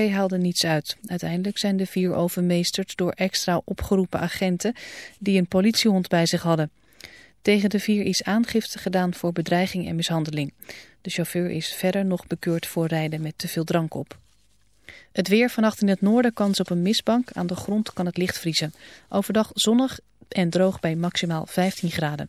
haalde niets uit. Uiteindelijk zijn de vier overmeesterd door extra opgeroepen agenten die een politiehond bij zich hadden. Tegen de vier is aangifte gedaan voor bedreiging en mishandeling. De chauffeur is verder nog bekeurd voor rijden met te veel drank op. Het weer vannacht in het noorden kans op een mistbank. Aan de grond kan het licht vriezen. Overdag zonnig en droog bij maximaal 15 graden.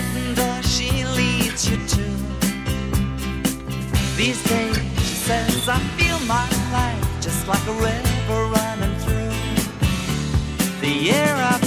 A door she leads you to. These days, she says, I feel my life just like a river running through the year of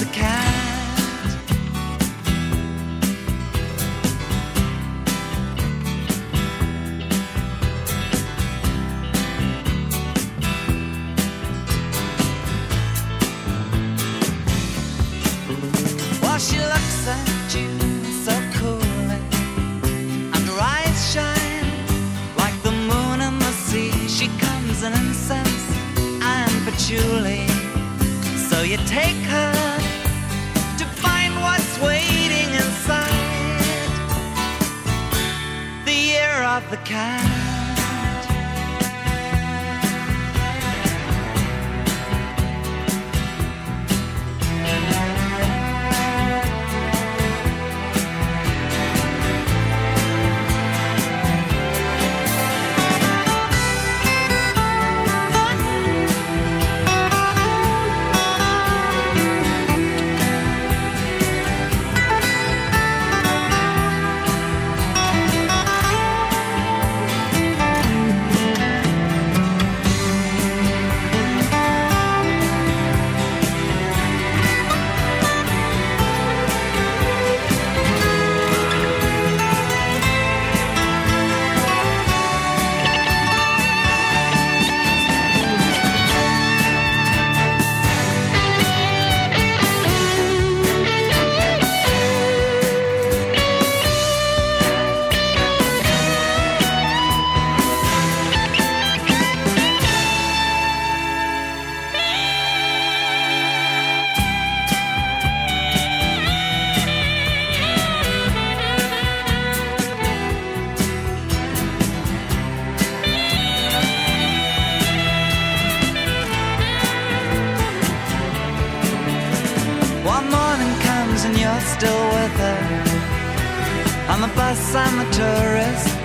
take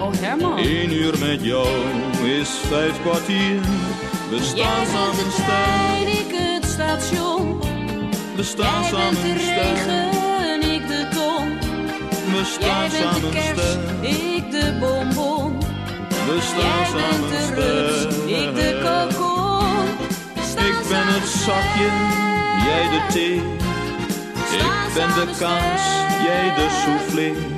Oh Herman. Eén uur met jou is vijf kwartier. We Jij staan samen stijl, ik het station. we staan Jij bent de regen, ik de ton. We Jij staan bent de samen kers, stijl, ik de bonbon. we Jij staan bent samen de rups, ik de kokon. Ik ben het zakje, jij de thee. Ik ben de kaas, jij de soufflé.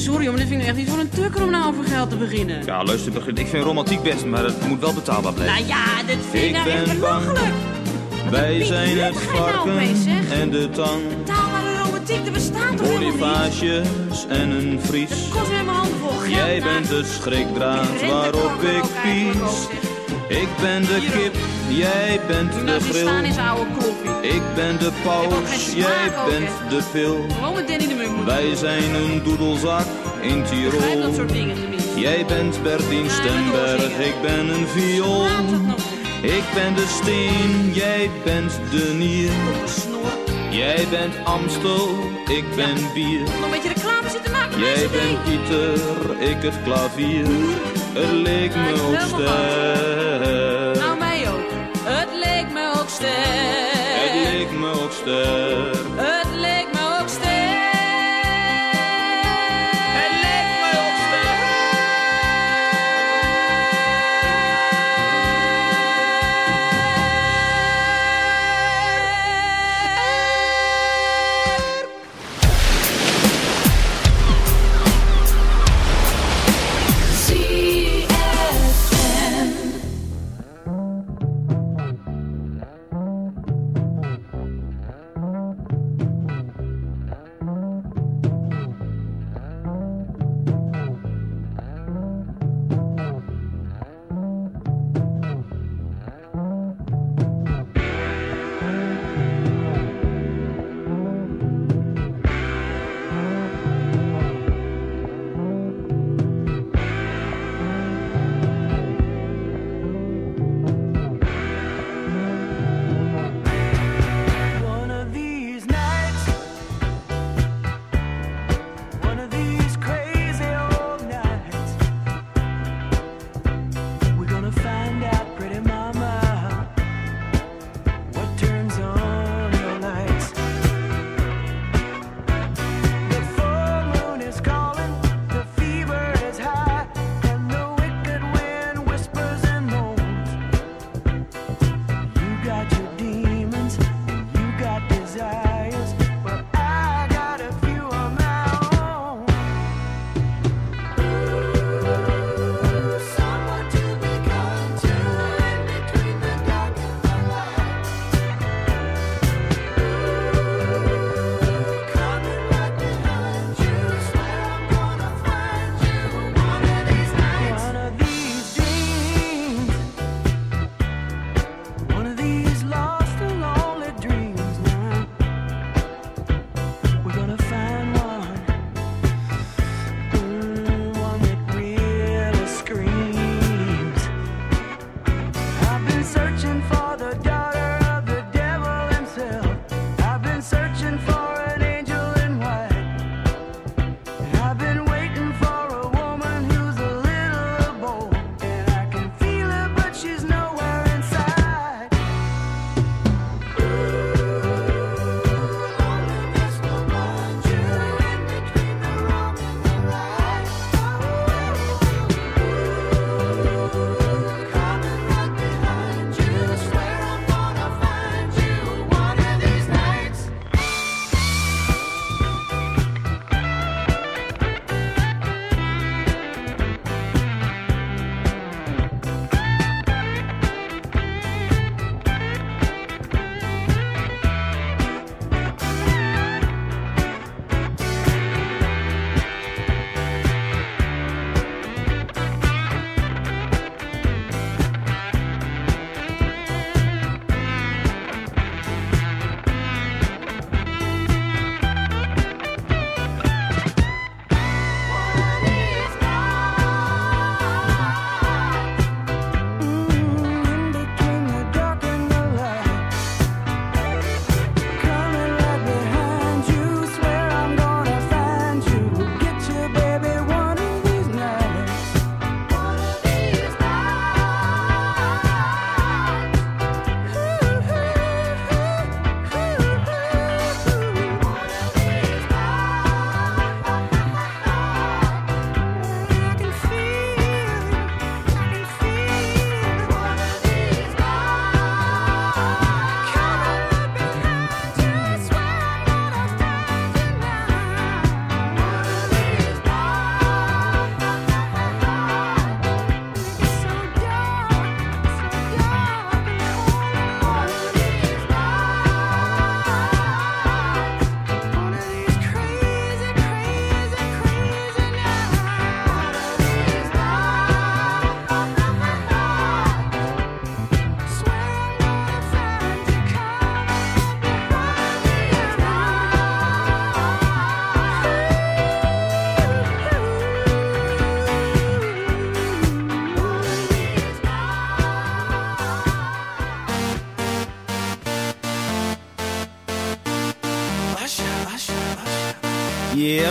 Sorry, maar dit vind ik echt niet voor een tukker om nou over geld te beginnen. Ja, luister, begin- ik vind romantiek best, maar het moet wel betaalbaar blijven. Nou ja, dit vind ik, Ik nou ben echt belachelijk. Wij zijn het nou varken en de tang. Betaalbare romantiek, er bestaat toch? Bonifages en een vries. Het kost weer mijn hand vol geld. Jij nou. bent de schrikdraad waarop ik pies. Ik ben de kip, jij bent de nou staan grill. oude kloffie. Ik ben de paus, jij bent de pil. Wij zijn een doedelzak in Tirol. Jij bent Bertien Stemberg, ik ben een viool. Ik ben de steen, jij bent de nier. Jij bent Amstel, ik ben bier. Nog een beetje reclame zitten maken, Jij bent Pieter, ik het klavier. Het leek me Ja, ook helemaal sterk. Me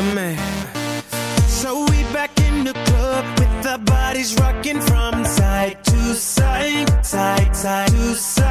man. So we back in the club with our bodies rocking from side to side, side, side to side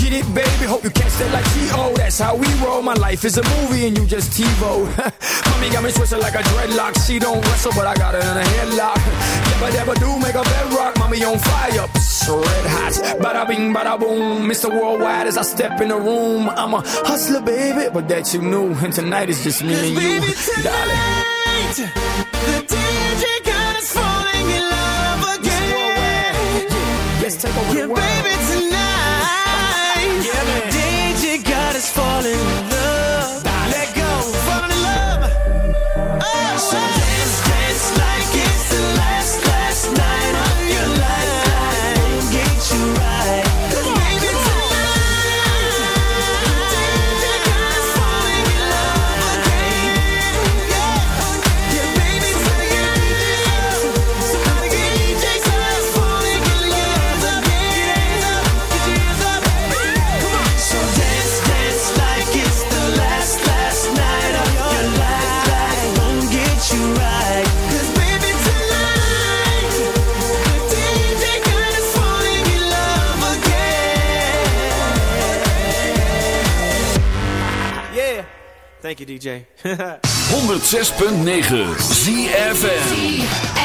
Get it, baby. Hope you catch that like T.O. That's how we roll. My life is a movie and you just TVO. Mommy got me twisted like a dreadlock. She don't wrestle, but I got her in a headlock. Never, never do make a bedrock. Mommy on fire. Psst, red hot. Bada bing, bada boom. Mr. Worldwide as I step in the room. I'm a hustler, baby. But that you knew. And tonight is just me and you. Baby, tonight, The DJ got us falling in love again. Let's take over yeah, the world. Baby, Thank you, DJ. 106.9 ZFN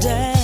day.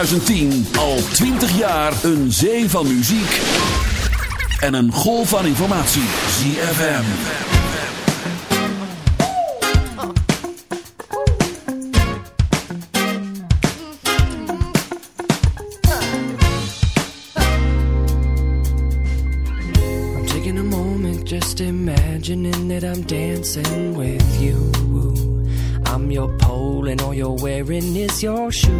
2010 al 20 jaar een zee van muziek. En een golf van informatie. ZFM. I'm taking a moment just imagining that I'm dancing with you. I'm your pole and all you're wearing is your shoes.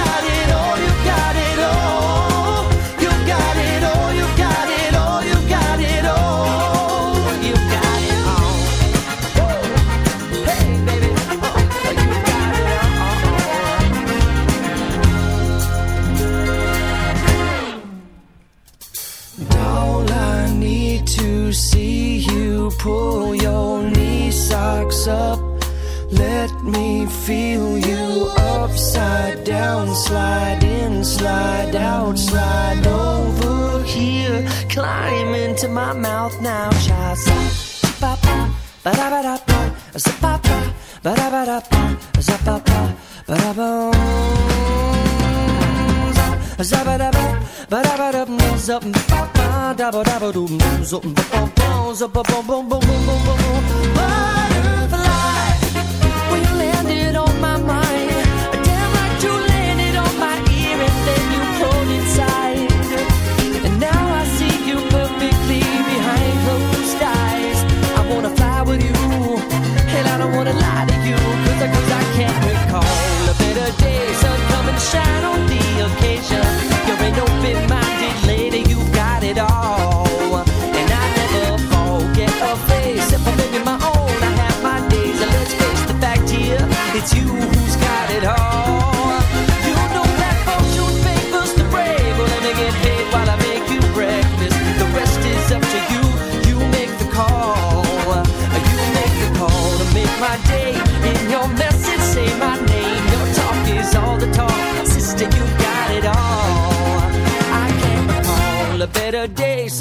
slide over here. Climb into my mouth now, child. Ba ba ba da ba da ba, ba ba ba da ba da ba, ba ba ba da ba. Butterfly, when you landed on my mind, it's you who's got it all.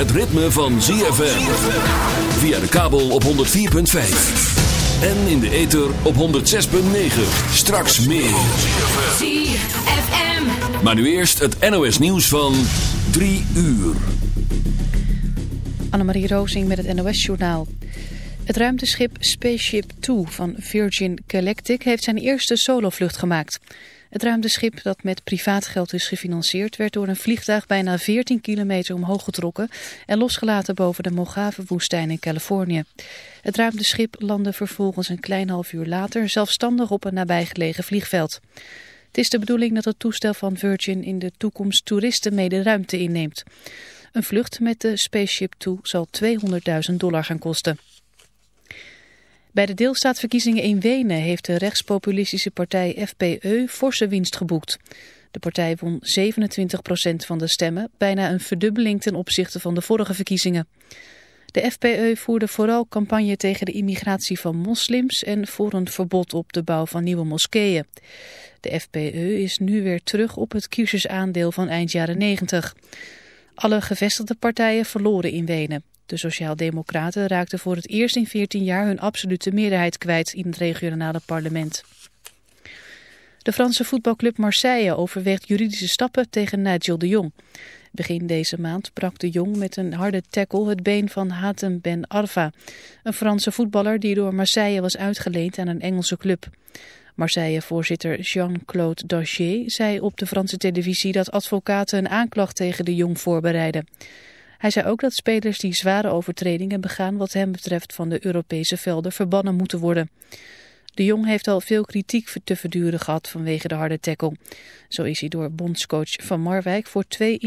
het ritme van ZFM. Via de kabel op 104.5. En in de ether op 106.9. Straks meer. ZFM. Maar nu eerst het NOS nieuws van 3 uur. Annemarie Rozing met het NOS journaal. Het ruimteschip Spaceship 2 van Virgin Galactic heeft zijn eerste solovlucht gemaakt... Het ruimteschip dat met privaatgeld is gefinancierd werd door een vliegtuig bijna 14 kilometer omhoog getrokken en losgelaten boven de Mojave-woestijn in Californië. Het ruimteschip landde vervolgens een klein half uur later zelfstandig op een nabijgelegen vliegveld. Het is de bedoeling dat het toestel van Virgin in de toekomst toeristen mee de ruimte inneemt. Een vlucht met de Spaceship Two zal 200.000 dollar gaan kosten. Bij de deelstaatverkiezingen in Wenen heeft de rechtspopulistische partij FPE forse winst geboekt. De partij won 27% van de stemmen, bijna een verdubbeling ten opzichte van de vorige verkiezingen. De FPE voerde vooral campagne tegen de immigratie van moslims en voor een verbod op de bouw van nieuwe moskeeën. De FPE is nu weer terug op het kiezersaandeel van eind jaren 90. Alle gevestigde partijen verloren in Wenen. De Sociaaldemocraten raakten voor het eerst in 14 jaar hun absolute meerderheid kwijt in het regionale parlement. De Franse voetbalclub Marseille overweegt juridische stappen tegen Nigel de Jong. Begin deze maand brak de Jong met een harde tackle het been van Hatem Ben Arfa, een Franse voetballer die door Marseille was uitgeleend aan een Engelse club. Marseille-voorzitter Jean-Claude Dacier zei op de Franse televisie dat advocaten een aanklacht tegen de Jong voorbereiden. Hij zei ook dat spelers die zware overtredingen begaan wat hem betreft van de Europese velden verbannen moeten worden. De Jong heeft al veel kritiek te verduren gehad vanwege de harde tackle. Zo is hij door bondscoach Van Marwijk voor twee